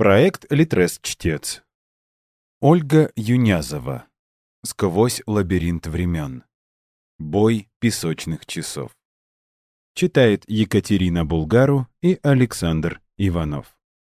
Проект «Литрес-чтец». Ольга Юнязова. «Сквозь лабиринт времен». Бой песочных часов. Читает Екатерина Булгару и Александр Иванов.